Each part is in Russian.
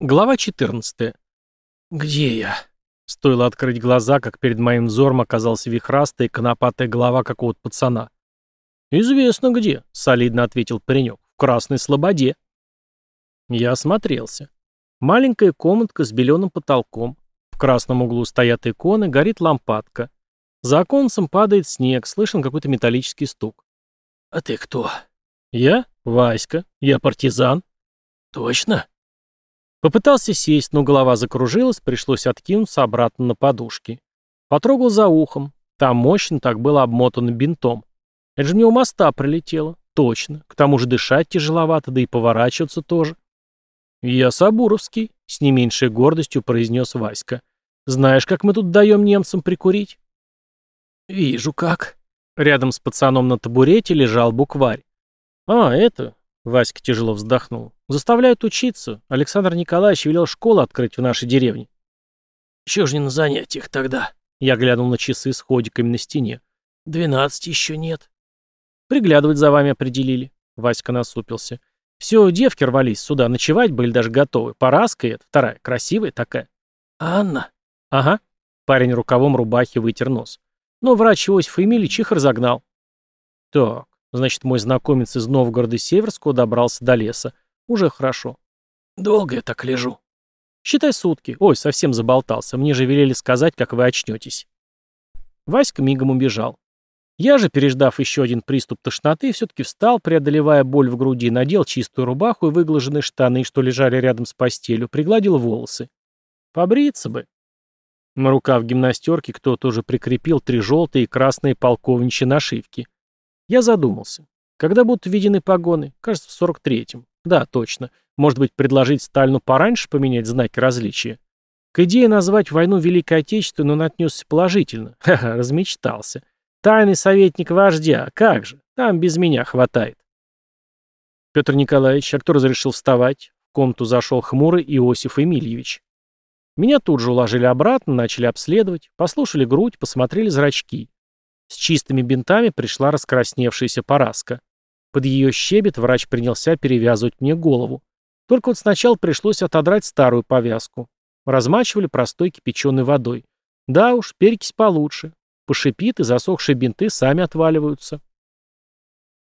Глава 14. «Где я?» Стоило открыть глаза, как перед моим взором оказалась вихрастая и конопатая голова какого-то пацана. «Известно где», — солидно ответил паренек. «В Красной Слободе». Я осмотрелся. Маленькая комнатка с беленым потолком. В красном углу стоят иконы, горит лампадка. За оконцем падает снег, слышен какой-то металлический стук. «А ты кто?» «Я? Васька. Я партизан». «Точно?» Попытался сесть, но голова закружилась, пришлось откинуться обратно на подушки. Потрогал за ухом. Там мощно так было обмотано бинтом. Это же мне у моста прилетело. Точно. К тому же дышать тяжеловато, да и поворачиваться тоже. «Я Сабуровский», — с не меньшей гордостью произнес Васька. «Знаешь, как мы тут даем немцам прикурить?» «Вижу как». Рядом с пацаном на табурете лежал букварь. «А, это...» — Васька тяжело вздохнул. Заставляют учиться. Александр Николаевич велел школу открыть в нашей деревне. Чего ж не на занятиях тогда? Я глянул на часы с ходиками на стене. Двенадцать еще нет. Приглядывать за вами определили. Васька насупился. Все, девки рвались сюда, ночевать были даже готовы. Параска это, вторая, красивая такая. Анна? Ага. Парень рукавом рубахи вытер нос. Но врач Иосиф Емельевич их разогнал. Так, значит, мой знакомец из Новгорода Северского добрался до леса. Уже хорошо. Долго я так лежу. Считай сутки. Ой, совсем заболтался. Мне же велели сказать, как вы очнетесь. Васька мигом убежал. Я же, переждав еще один приступ тошноты, все-таки встал, преодолевая боль в груди, надел чистую рубаху и выглаженные штаны, что лежали рядом с постелью, пригладил волосы. Побриться бы. На рукав гимнастерки кто-то уже прикрепил три желтые и красные полковничьи нашивки. Я задумался. Когда будут введены погоны? Кажется, в 43-м. Да, точно. Может быть, предложить Сталину пораньше поменять знаки различия? К идее назвать войну Великой Отечественной он отнесся положительно. Ха-ха, размечтался. Тайный советник вождя, как же, там без меня хватает. Петр Николаевич, а кто разрешил вставать? В комнату зашел хмурый Иосиф Эмильевич. Меня тут же уложили обратно, начали обследовать, послушали грудь, посмотрели зрачки. С чистыми бинтами пришла раскрасневшаяся Параска. Под ее щебет врач принялся перевязывать мне голову. Только вот сначала пришлось отодрать старую повязку. Размачивали простой кипяченой водой. Да уж, перекись получше. Пошипит, и засохшие бинты сами отваливаются.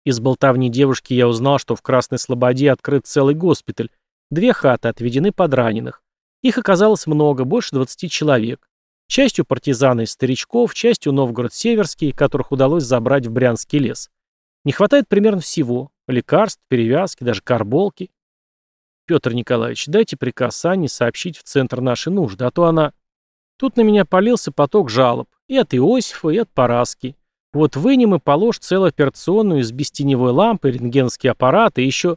Из болтовни девушки я узнал, что в Красной Слободе открыт целый госпиталь. Две хаты отведены под раненых. Их оказалось много, больше 20 человек. Частью партизаны из старичков, частью Новгород-Северские, которых удалось забрать в Брянский лес. Не хватает примерно всего. Лекарств, перевязки, даже карболки. Петр Николаевич, дайте приказ Анне сообщить в центр нашей нужды, а то она... Тут на меня полился поток жалоб. И от Иосифа, и от Параски. Вот вынем и положь целую операционную из бестеневой лампы, рентгенский аппарат и еще...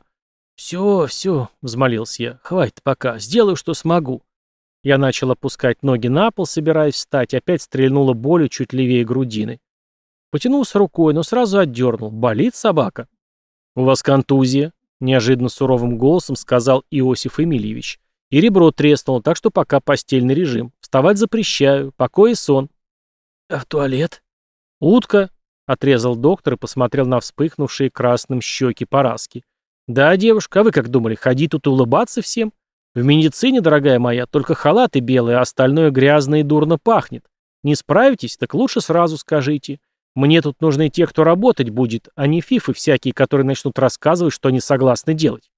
«Все, все», — взмолился я, — «хватит пока, сделаю, что смогу». Я начал опускать ноги на пол, собираясь встать, опять стрельнула болью чуть левее грудины. Потянулся рукой, но сразу отдернул. Болит собака. «У вас контузия», — неожиданно суровым голосом сказал Иосиф Эмильевич. «И ребро треснуло, так что пока постельный режим. Вставать запрещаю. Покой и сон». «А в туалет?» «Утка», — отрезал доктор и посмотрел на вспыхнувшие красным щеки Параски. «Да, девушка, а вы как думали, ходить тут и улыбаться всем? В медицине, дорогая моя, только халаты белые, а остальное грязно и дурно пахнет. Не справитесь, так лучше сразу скажите. Мне тут нужны те, кто работать будет, а не фифы всякие, которые начнут рассказывать, что они согласны делать.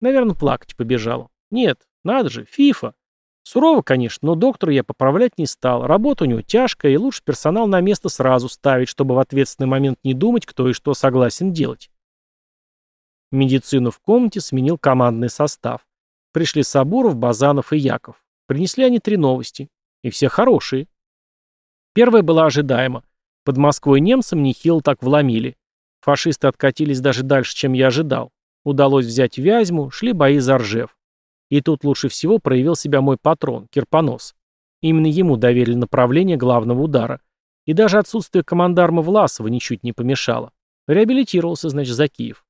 Наверное, плакать побежала. Нет, надо же, фифа. Сурово, конечно, но доктору я поправлять не стал. Работа у него тяжкая, и лучше персонал на место сразу ставить, чтобы в ответственный момент не думать, кто и что согласен делать. Медицину в комнате сменил командный состав. Пришли Сабуров, Базанов и Яков. Принесли они три новости. И все хорошие. Первая была ожидаема. Под Москвой немцам нехило так вломили. Фашисты откатились даже дальше, чем я ожидал. Удалось взять Вязьму, шли бои за Ржев. И тут лучше всего проявил себя мой патрон, Кирпонос. Именно ему доверили направление главного удара. И даже отсутствие командарма Власова ничуть не помешало. Реабилитировался, значит, за Киев.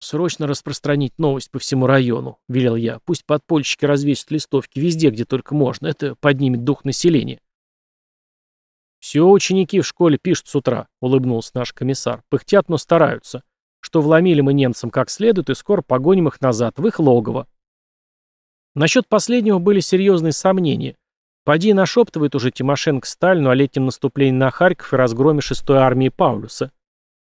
«Срочно распространить новость по всему району», — велел я. «Пусть подпольщики развесят листовки везде, где только можно. Это поднимет дух населения». «Все ученики в школе пишут с утра», — улыбнулся наш комиссар. «Пыхтят, но стараются. Что вломили мы немцам как следует, и скоро погоним их назад, в их логово». Насчет последнего были серьезные сомнения. Поди нашептывает уже Тимошенко Сталину о летнем наступлении на Харьков и разгроме 6-й армии Паулюса.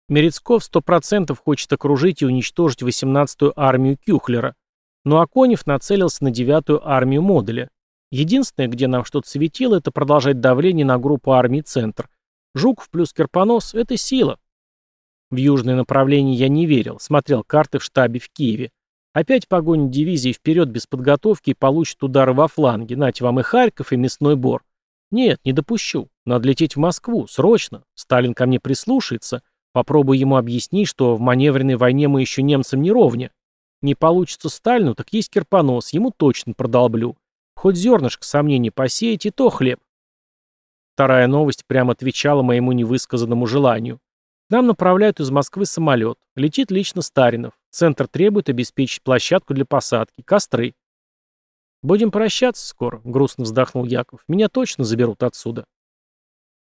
Мерецков сто процентов хочет окружить и уничтожить 18-ю армию Кюхлера. Но Аконев нацелился на 9-ю армию Моделя. Единственное, где нам что-то светило, это продолжать давление на группу армий «Центр». Жуков плюс Керпонос – это сила. В южное направление я не верил, смотрел карты в штабе в Киеве. Опять погонят дивизии вперед без подготовки и получат удары во фланге. Нате вам и Харьков, и Мясной Бор. Нет, не допущу. Надо лететь в Москву, срочно. Сталин ко мне прислушается. Попробую ему объяснить, что в маневренной войне мы еще немцам не ровня. Не получится Сталину, так есть Керпонос, ему точно продолблю. Хоть зернышко сомнений посеять, и то хлеб. Вторая новость прямо отвечала моему невысказанному желанию. Нам направляют из Москвы самолет. Летит лично Старинов. Центр требует обеспечить площадку для посадки. Костры. «Будем прощаться скоро», — грустно вздохнул Яков. «Меня точно заберут отсюда».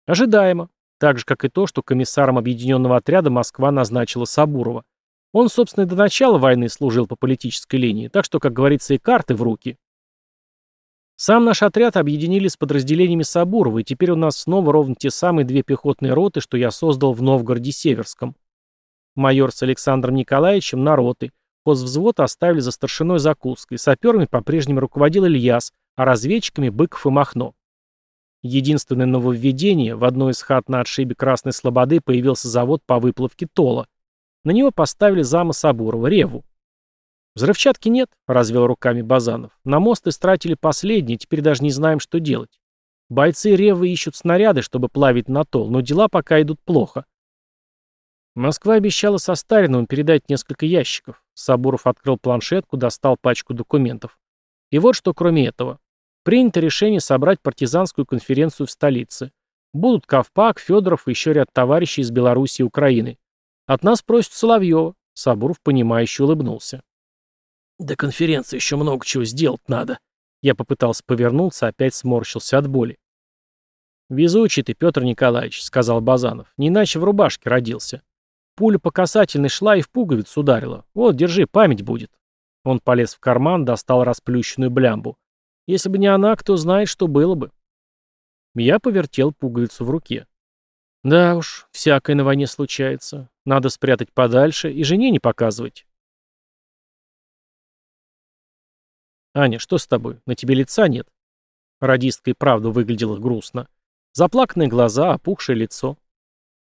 Ожидаемо. Так же, как и то, что комиссаром объединенного отряда Москва назначила Сабурова. Он, собственно, до начала войны служил по политической линии, так что, как говорится, и карты в руки. Сам наш отряд объединили с подразделениями Сабурова, и теперь у нас снова ровно те самые две пехотные роты, что я создал в Новгороде-Северском. Майор с Александром Николаевичем на роты. Позвзвод оставили за старшиной Закулской. Саперами по-прежнему руководил Ильяс, а разведчиками Быков и Махно. Единственное нововведение, в одной из хат на отшибе Красной Слободы появился завод по выплавке тола. На него поставили зама Сабурова, Реву. «Взрывчатки нет», — развел руками Базанов. «На мост истратили последние, теперь даже не знаем, что делать. Бойцы Ревы ищут снаряды, чтобы плавить на тол, но дела пока идут плохо». Москва обещала со Стариновым передать несколько ящиков. Сабуров открыл планшетку, достал пачку документов. И вот что кроме этого. Принято решение собрать партизанскую конференцию в столице. Будут Ковпак, Федоров и еще ряд товарищей из Беларуси и Украины. От нас просят Соловьева. Сабуров, понимающе улыбнулся. До конференции еще много чего сделать надо. Я попытался повернуться, опять сморщился от боли. «Везучий ты, Петр Николаевич», — сказал Базанов. «Не иначе в рубашке родился. Пуля по касательной шла и в пуговицу ударила. Вот, держи, память будет». Он полез в карман, достал расплющенную блямбу. «Если бы не она, кто знает, что было бы». Я повертел пуговицу в руке. «Да уж, всякое на войне случается. Надо спрятать подальше и жене не показывать». «Аня, что с тобой? На тебе лица нет?» Радистка и правда выглядела грустно. Заплаканные глаза, опухшее лицо.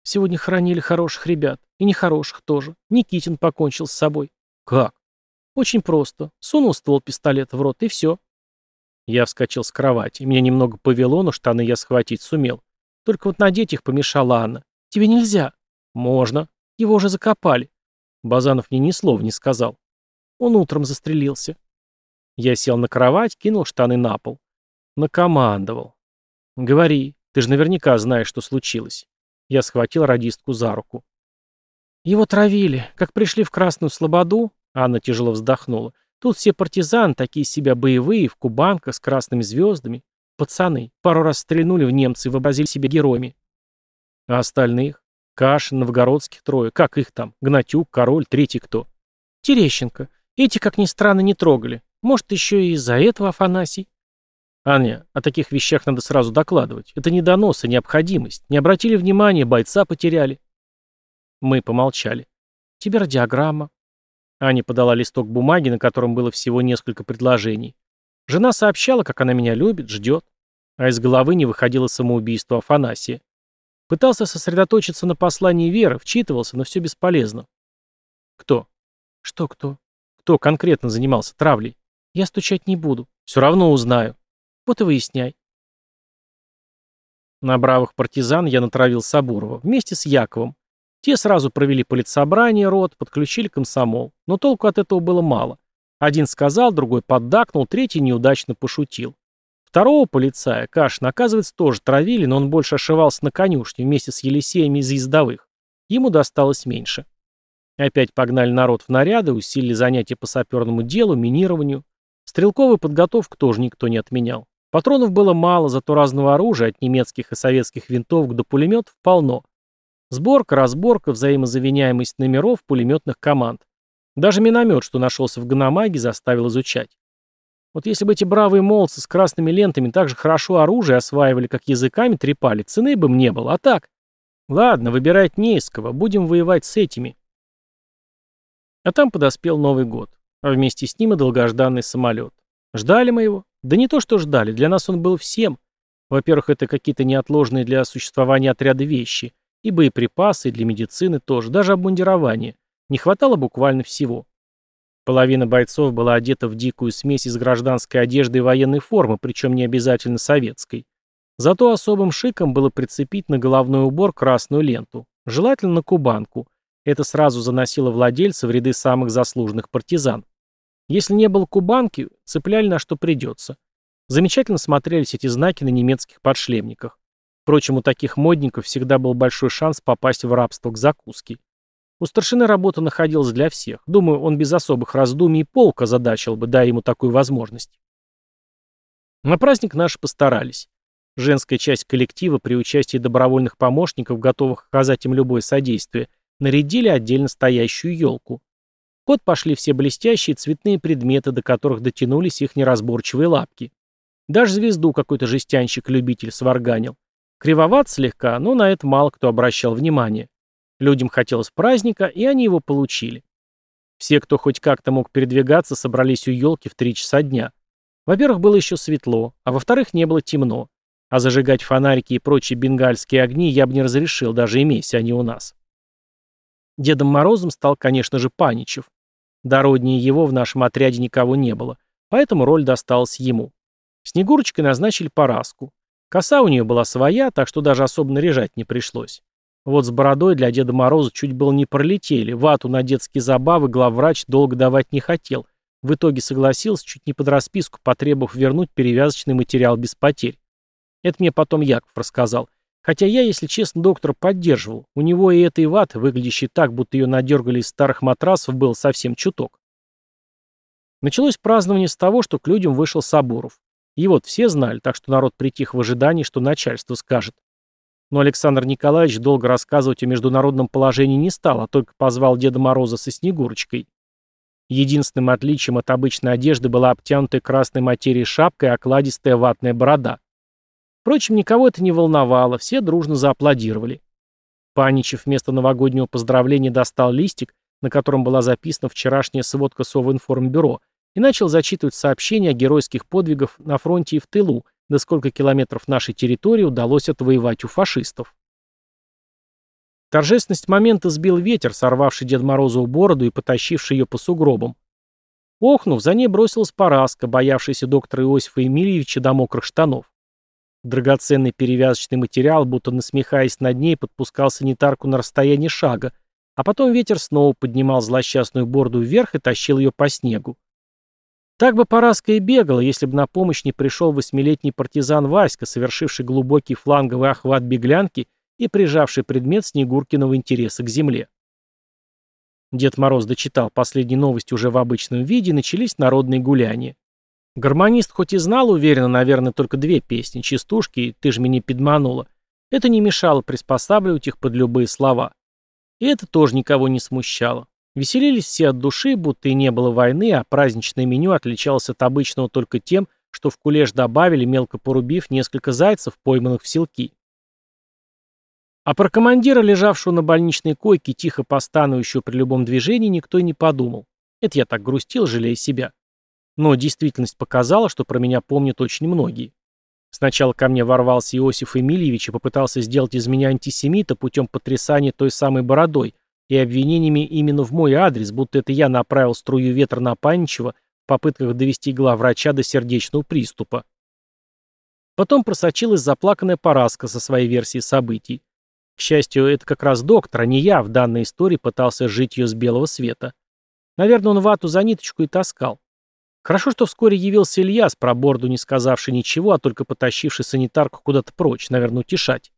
«Сегодня хоронили хороших ребят. И нехороших тоже. Никитин покончил с собой». «Как?» «Очень просто. Сунул ствол пистолета в рот, и все». Я вскочил с кровати. Меня немного повело, но штаны я схватить сумел. Только вот надеть их помешала Анна. «Тебе нельзя». «Можно. Его уже закопали». Базанов мне ни слова не сказал. Он утром застрелился. Я сел на кровать, кинул штаны на пол. Накомандовал. «Говори, ты же наверняка знаешь, что случилось». Я схватил радистку за руку. «Его травили. Как пришли в Красную Слободу...» Анна тяжело вздохнула. «Тут все партизаны, такие себя боевые, в кубанках, с красными звездами. Пацаны. Пару раз стрельнули в немцы и вообразили себе героями. А остальных? Кашин, Новгородских трое. Как их там? Гнатюк, Король, третий кто? Терещенко. Эти, как ни странно, не трогали. Может, еще и из-за этого Афанасий? Аня, о таких вещах надо сразу докладывать. Это не донос, а необходимость. Не обратили внимания, бойца потеряли. Мы помолчали. Тебе радиограмма. Аня подала листок бумаги, на котором было всего несколько предложений. Жена сообщала, как она меня любит, ждет. А из головы не выходило самоубийство Афанасия. Пытался сосредоточиться на послании Веры, вчитывался, но все бесполезно. Кто? Что кто? Кто конкретно занимался травлей? Я стучать не буду. Все равно узнаю. Вот и выясняй. На бравых партизан я натравил Сабурова вместе с Яковом. Те сразу провели политсобрание рот, подключили комсомол. Но толку от этого было мало. Один сказал, другой поддакнул, третий неудачно пошутил. Второго полицая, Кашин, оказывается, тоже травили, но он больше ошивался на конюшне вместе с Елисеями из ездовых. Ему досталось меньше. Опять погнали народ в наряды, усилили занятия по саперному делу, минированию. Стрелковую подготовку тоже никто не отменял. Патронов было мало, зато разного оружия, от немецких и советских винтовок до пулеметов, полно. Сборка, разборка, взаимозаменяемость номеров пулеметных команд. Даже миномет, что нашелся в Ганамаге, заставил изучать. Вот если бы эти бравые молодцы с красными лентами так же хорошо оружие осваивали, как языками трепали, цены бы им не было, а так... Ладно, выбирать не из кого, будем воевать с этими. А там подоспел Новый год, а вместе с ним и долгожданный самолет. Ждали мы его? Да не то, что ждали, для нас он был всем. Во-первых, это какие-то неотложные для существования отряда вещи, и боеприпасы, и для медицины тоже, даже обмундирование. Не хватало буквально всего. Половина бойцов была одета в дикую смесь из гражданской одежды и военной формы, причем не обязательно советской. Зато особым шиком было прицепить на головной убор красную ленту, желательно на кубанку. Это сразу заносило владельца в ряды самых заслуженных партизан. Если не было кубанки, цепляли на что придется. Замечательно смотрелись эти знаки на немецких подшлемниках. Впрочем, у таких модников всегда был большой шанс попасть в рабство к закуске. У старшины работа находилась для всех. Думаю, он без особых раздумий полк озадачил бы, дай ему такую возможность. На праздник наши постарались. Женская часть коллектива при участии добровольных помощников, готовых оказать им любое содействие, нарядили отдельно стоящую елку. В ход пошли все блестящие цветные предметы, до которых дотянулись их неразборчивые лапки. Даже звезду какой-то жестянщик-любитель сварганил. Кривоват слегка, но на это мало кто обращал внимание. Людям хотелось праздника, и они его получили. Все, кто хоть как-то мог передвигаться, собрались у елки в три часа дня. Во-первых, было еще светло, а во-вторых, не было темно. А зажигать фонарики и прочие бенгальские огни я бы не разрешил, даже имейся они у нас. Дедом Морозом стал, конечно же, Паничев. Дороднее его в нашем отряде никого не было, поэтому роль досталась ему. Снегурочкой назначили Параску. Коса у нее была своя, так что даже особо наряжать не пришлось. Вот с бородой для Деда Мороза чуть было не пролетели. Вату на детские забавы главврач долго давать не хотел. В итоге согласился, чуть не под расписку, потребовав вернуть перевязочный материал без потерь. Это мне потом Яков рассказал. Хотя я, если честно, доктора поддерживал. У него и этой ваты, выглядящей так, будто ее надергали из старых матрасов, был совсем чуток. Началось празднование с того, что к людям вышел Сабуров. И вот все знали, так что народ притих в ожидании, что начальство скажет. Но Александр Николаевич долго рассказывать о международном положении не стал, а только позвал Деда Мороза со Снегурочкой. Единственным отличием от обычной одежды была обтянутая красной материей шапка и окладистая ватная борода. Впрочем, никого это не волновало, все дружно зааплодировали. Паничев вместо новогоднего поздравления достал листик, на котором была записана вчерашняя сводка Совинформбюро, и начал зачитывать сообщения о геройских подвигах на фронте и в тылу, до сколько километров нашей территории удалось отвоевать у фашистов. Торжественность момента сбил ветер, сорвавший Дед Морозову бороду и потащивший ее по сугробам. Охнув, за ней бросилась Параска, боявшаяся доктора Иосифа Емельевича до мокрых штанов. Драгоценный перевязочный материал, будто насмехаясь над ней, подпускал санитарку на расстояние шага, а потом ветер снова поднимал злосчастную борду вверх и тащил ее по снегу. Так бы Параска и бегала, если бы на помощь не пришел восьмилетний партизан Васька, совершивший глубокий фланговый охват беглянки и прижавший предмет Снегуркиного интереса к земле. Дед Мороз дочитал последние новости уже в обычном виде, начались народные гуляния. Гармонист хоть и знал уверенно, наверное, только две песни, частушки и «Ты ж меня подманула», это не мешало приспосабливать их под любые слова. И это тоже никого не смущало. Веселились все от души, будто и не было войны, а праздничное меню отличалось от обычного только тем, что в кулеш добавили, мелко порубив, несколько зайцев, пойманных в селки. А про командира, лежавшего на больничной койке, тихо постановающего при любом движении, никто и не подумал. Это я так грустил, жалея себя. Но действительность показала, что про меня помнят очень многие. Сначала ко мне ворвался Иосиф Эмильевич и попытался сделать из меня антисемита путем потрясания той самой бородой, и обвинениями именно в мой адрес, будто это я направил струю ветра на Панчева в попытках довести главврача до сердечного приступа. Потом просочилась заплаканная Параска со своей версией событий. К счастью, это как раз доктор, а не я в данной истории пытался жить ее с белого света. Наверное, он вату за ниточку и таскал. Хорошо, что вскоре явился Ильяс, про борду не сказавший ничего, а только потащивший санитарку куда-то прочь, наверное, утешать.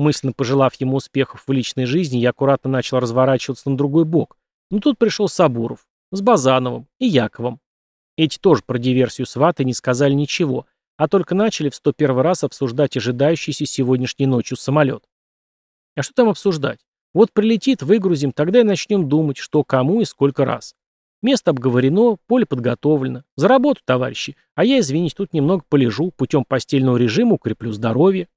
Мысленно пожелав ему успехов в личной жизни, я аккуратно начал разворачиваться на другой бок. Но тут пришел Сабуров, с Базановым и Яковом. Эти тоже про диверсию сваты не сказали ничего, а только начали в 101 раз обсуждать ожидающийся сегодняшней ночью самолет. А что там обсуждать? Вот прилетит, выгрузим, тогда и начнем думать, что кому и сколько раз. Место обговорено, поле подготовлено. За работу, товарищи. А я, извините, тут немного полежу, путем постельного режима укреплю здоровье.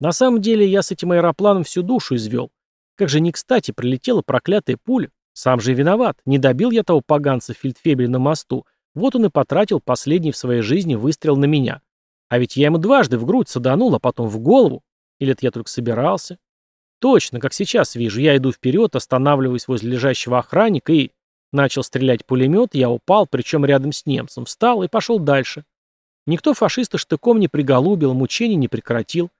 На самом деле я с этим аэропланом всю душу извел. Как же не кстати прилетела проклятая пуля. Сам же и виноват. Не добил я того поганца фельдфебеля на мосту. Вот он и потратил последний в своей жизни выстрел на меня. А ведь я ему дважды в грудь саданул, а потом в голову. Или это я только собирался? Точно, как сейчас вижу. Я иду вперед, останавливаюсь возле лежащего охранника и... Начал стрелять пулемет, я упал, причем рядом с немцем, встал и пошел дальше. Никто фашиста штыком не приголубил, мучений не прекратил.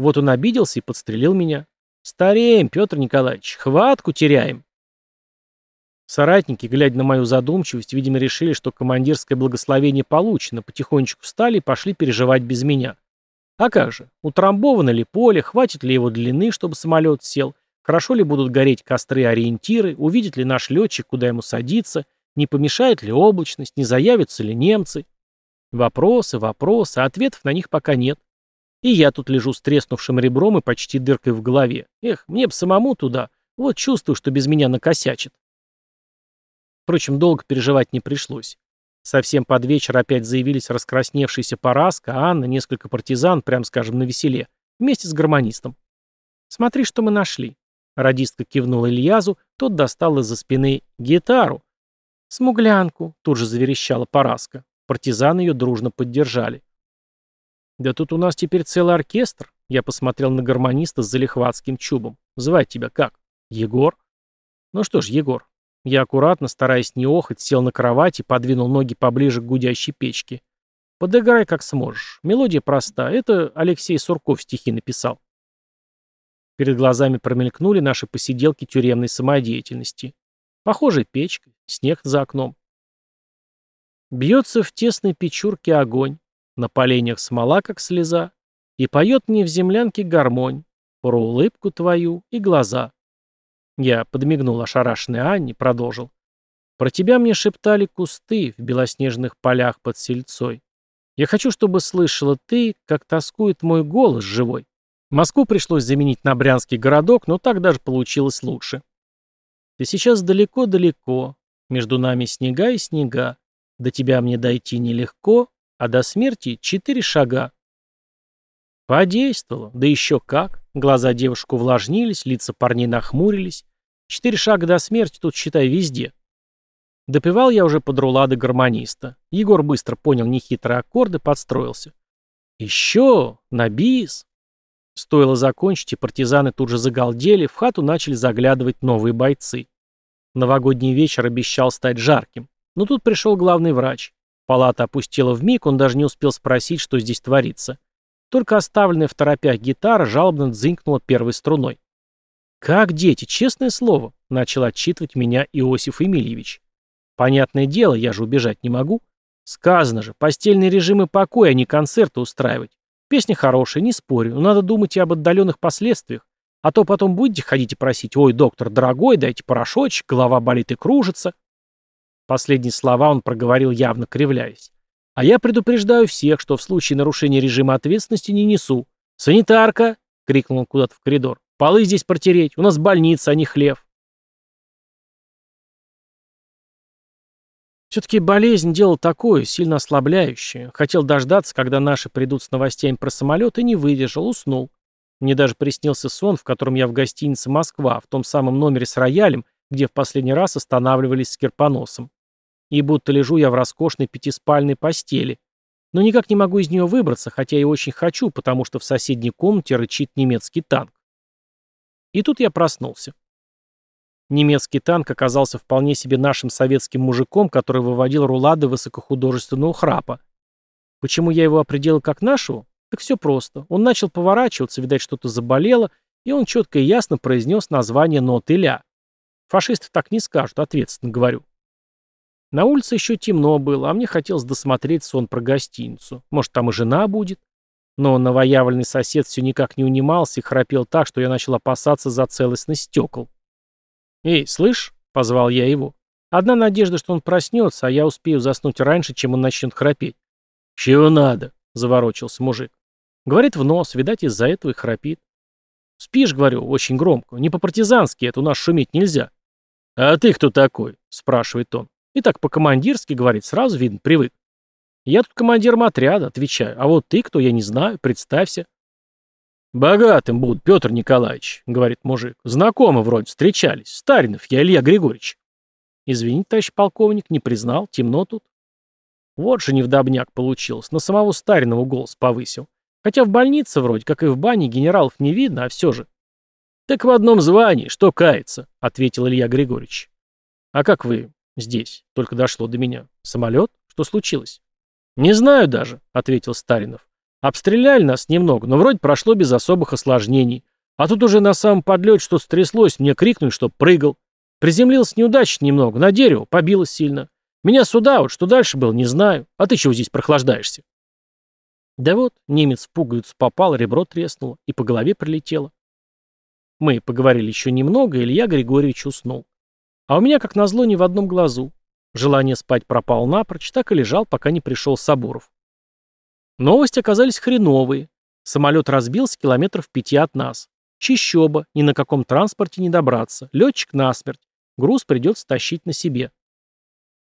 Вот он обиделся и подстрелил меня. Стареем, Петр Николаевич, хватку теряем. Соратники, глядя на мою задумчивость, видимо, решили, что командирское благословение получено, потихонечку встали и пошли переживать без меня. А как же, утрамбовано ли поле, хватит ли его длины, чтобы самолет сел, хорошо ли будут гореть костры-ориентиры, увидит ли наш летчик, куда ему садиться, не помешает ли облачность, не заявятся ли немцы. Вопросы, вопросы, ответов на них пока нет. И я тут лежу с треснувшим ребром и почти дыркой в голове. Эх, мне б самому туда. Вот чувствую, что без меня накосячит. Впрочем, долго переживать не пришлось. Совсем под вечер опять заявились раскрасневшиеся Параска, Анна, несколько партизан, прям скажем, на веселе, вместе с гармонистом. «Смотри, что мы нашли». Радистка кивнула Ильязу, тот достал из-за спины гитару. «Смуглянку», — тут же заверещала Параска. Партизаны ее дружно поддержали. «Да тут у нас теперь целый оркестр», — я посмотрел на гармониста с залихватским чубом. «Звать тебя как? Егор?» «Ну что ж, Егор, я аккуратно, стараясь не охать, сел на кровать и подвинул ноги поближе к гудящей печке. Подыграй как сможешь. Мелодия проста. Это Алексей Сурков стихи написал. Перед глазами промелькнули наши посиделки тюремной самодеятельности. Похожая печка, снег за окном. Бьется в тесной печурке огонь, на поленях смола, как слеза, и поет мне в землянке гармонь, про улыбку твою и глаза. Я подмигнул ошарашенной Анне, продолжил. Про тебя мне шептали кусты в белоснежных полях под сельцой. Я хочу, чтобы слышала ты, как тоскует мой голос живой. Москву пришлось заменить на Брянский городок, но так даже получилось лучше. Ты сейчас далеко-далеко, между нами снега и снега. До тебя мне дойти нелегко, а до смерти четыре шага. Подействовало, да еще как. Глаза девушку увлажнились, лица парней нахмурились. Четыре шага до смерти тут, считай, везде. Допивал я уже под рулады гармониста. Егор быстро понял нехитрые аккорды, подстроился. Еще! На бис! Стоило закончить, и партизаны тут же загалдели, в хату начали заглядывать новые бойцы. Новогодний вечер обещал стать жарким. Но тут пришел главный врач. Палата опустела в миг, он даже не успел спросить, что здесь творится. Только оставленная в торопях гитара жалобно дзынькнула первой струной. «Как дети, честное слово», — начал отчитывать меня Иосиф Емельевич. «Понятное дело, я же убежать не могу. Сказано же, постельный режим и покой, а не концерты устраивать. Песня хорошая, не спорю, но надо думать и об отдаленных последствиях. А то потом будете ходить и просить, ой, доктор, дорогой, дайте порошочек, голова болит и кружится». Последние слова он проговорил явно кривляясь. «А я предупреждаю всех, что в случае нарушения режима ответственности не несу. Санитарка!» — крикнул он куда-то в коридор. Полы здесь протереть. У нас больница, а не хлев. Все-таки болезнь – дело такое, сильно ослабляющее. Хотел дождаться, когда наши придут с новостями про самолет, и не выдержал, уснул. Мне даже приснился сон, в котором я в гостинице «Москва», в том самом номере с роялем, где в последний раз останавливались с Кирпоносом. И будто лежу я в роскошной пятиспальной постели. Но никак не могу из нее выбраться, хотя и очень хочу, потому что в соседней комнате рычит немецкий танк. И тут я проснулся. Немецкий танк оказался вполне себе нашим советским мужиком, который выводил рулады высокохудожественного храпа. Почему я его определил как нашего? Так все просто. Он начал поворачиваться, видать, что-то заболело, и он четко и ясно произнес название ноты ля. Фашисты так не скажут, ответственно говорю. На улице еще темно было, а мне хотелось досмотреть сон про гостиницу. Может, там и жена будет? Но новоявленный сосед все никак не унимался и храпел так, что я начал опасаться за целостность стекол. «Эй, слышь?» — позвал я его. Одна надежда, что он проснется, а я успею заснуть раньше, чем он начнет храпеть. «Чего надо?» — заворочился мужик. Говорит в нос, видать, из-за этого и храпит. «Спишь, — говорю, очень громко. Не по-партизански, это у нас шуметь нельзя». «А ты кто такой?» спрашивает он. И так по-командирски говорит, сразу видно, привык. Я тут командиром отряда, отвечаю. А вот ты кто, я не знаю, представься. Богатым буду, Петр Николаевич, говорит мужик. Знакомы вроде, встречались. Старинов, я Илья Григорьевич. Извините, товарищ полковник, не признал, темно тут. Вот же невдобняк получилось, на самого Старинова голос повысил. Хотя в больнице вроде, как и в бане, генералов не видно, а все же. «Так в одном звании, что кается», — ответил Илья Григорьевич. «А как вы здесь?» — только дошло до меня. «Самолет? Что случилось?» «Не знаю даже», — ответил Старинов. «Обстреляли нас немного, но вроде прошло без особых осложнений. А тут уже на самом подлете что стряслось, мне крикнули, что прыгал. Приземлился неудачно немного, на дерево, побилось сильно. Меня сюда, вот что дальше было, не знаю. А ты чего здесь прохлаждаешься?» Да вот, немец в пуговицу попал, ребро треснуло, и по голове прилетело. Мы поговорили еще немного, Илья Григорьевич уснул. А у меня, как назло, ни в одном глазу. Желание спать пропало напрочь, так и лежал, пока не пришел Сабуров. Новости оказались хреновые. Самолет разбился километров пяти от нас. Чищоба, ни на каком транспорте не добраться. Летчик насмерть. Груз придется тащить на себе.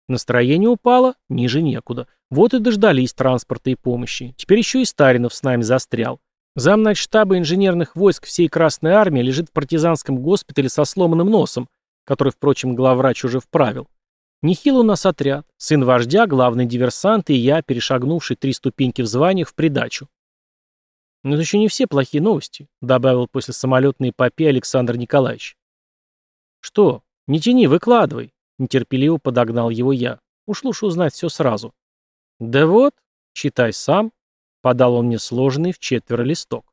Настроение упало, ниже некуда. Вот и дождались транспорта и помощи. Теперь еще и Старинов с нами застрял. Замнач штаба инженерных войск всей Красной Армии лежит в партизанском госпитале со сломанным носом, который, впрочем, главврач уже вправил. Нехил у нас отряд, сын вождя, главный диверсант и я, перешагнувший три ступеньки в званиях в придачу. Но это еще не все плохие новости, добавил после самолетной эпопеи Александр Николаевич. Что? Не тяни, выкладывай, нетерпеливо подогнал его я. Уж лучше узнать все сразу. Да вот, читай сам, подал он мне сложенный в четверо листок.